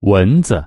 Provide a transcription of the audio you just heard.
蚊子。